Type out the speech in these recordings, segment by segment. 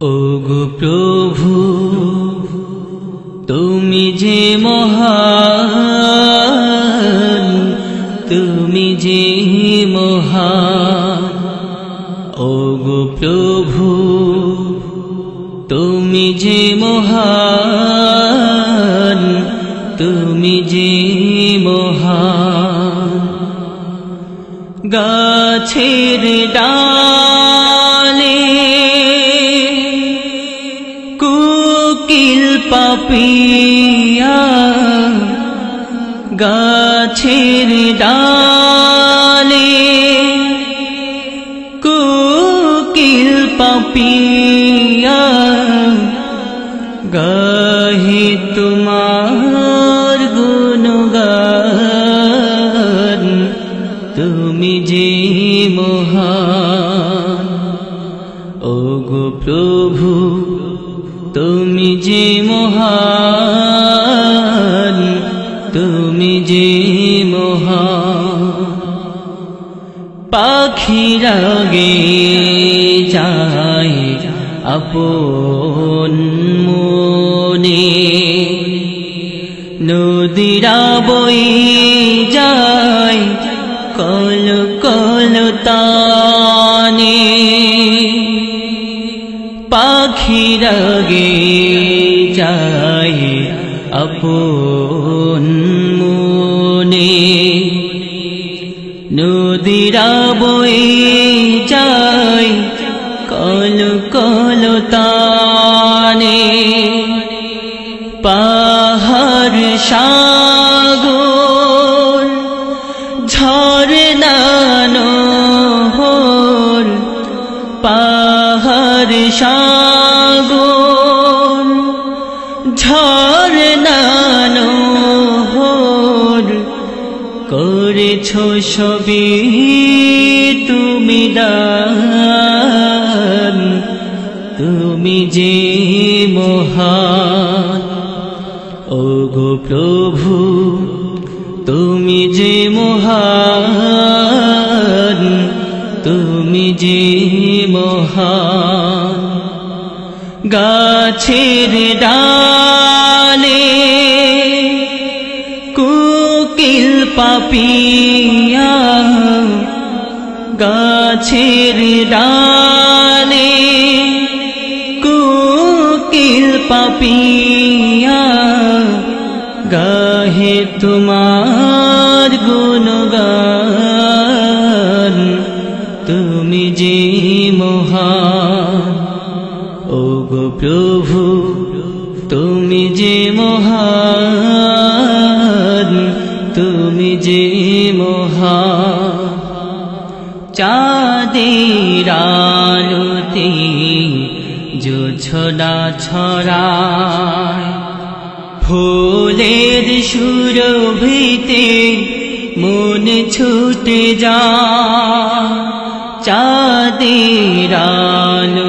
ওগো প্রভু, তুমি যে মহান, তুমি যে মহান, ওগো প্রভু, তুমি যে মহান, তুমি যে মহান। গাছের ডালে কুকিল পাপিয়া গাছের ডালে, কুকিল পাপিয়া গাহে তোমার গুণগান, তুমি যে মহান, ওগো প্রভু। তুমি যে মহান, তুমি যে মহান। পাখিরা গে যায় আপন মনে। নদীরা বই যায়, কল কল পাখিরা গে যায় আপন মনে। নদীরা বই যায় কল কল তানে। পাহাড় সাগর ঝরনা নহর পাহাড় সাগর ঝরনা নহর করেছ সবই তুমি দান, তুমি যে মহান। ওগো প্রভু, তুমি যে মহান, তুমি যে মহান। গাছের ডালে কুকিল পাপিয়া গাছের ডালে কুকিল পাপিয়া গাহে তোমার গুণগান তুমি যে প্রভু, তুমি যে মহান, তুমি যে মহান। চাঁদের আলোতে জোছনা ছড়ায়, ফুলের সুরভিতে মন ছুটে যা চাঁদের আলোতে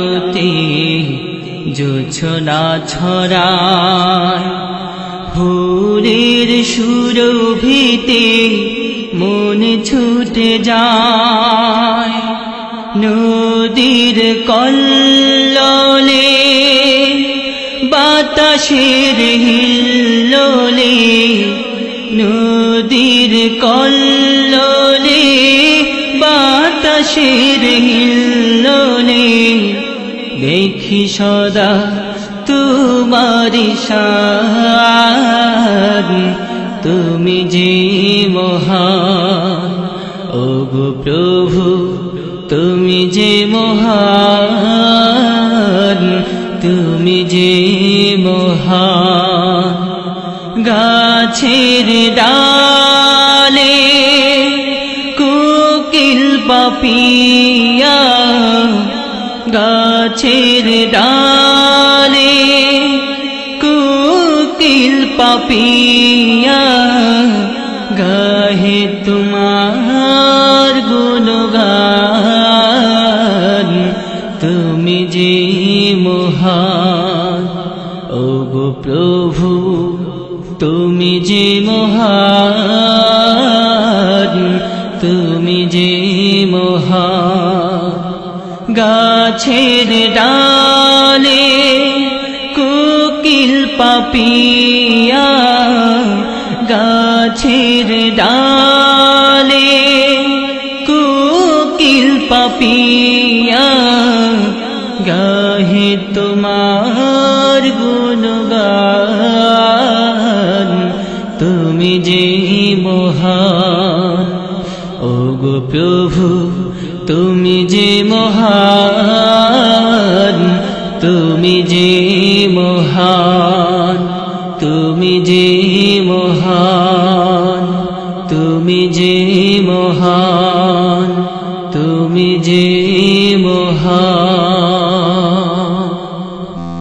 জোছনা ছড়ায়। ফুলের সুরভিতে মন ছুটে যায়। নদীর কল্ললে, বাতাসের হিল্লোলে, নদীর কল্ললে, বাতাসের হিল্লোলে দেখি সদা তোমারি শান তুমি যে মহান, ওগো প্রভু, তুমি যে মহান, তুমি যে মহান। গাছের ডালে কুকিল পাপিয়া গাছের ডালে কুকিল পাপিয়া গাহে তোমার গুণগান। তুমি যে মহান, ওগো প্রভু, তুমি যে মহান, তুমি যে মহান। গাছ গাছের ডালে পাপিয়া গাছের ডালে কোকিল পাপিয়া গাহে তোমার গুণগান। তুমি যে মহান ও গো প্রভু, তুমি যে মহান। তুমি যে মহান তুমি যে মহান তুমি যে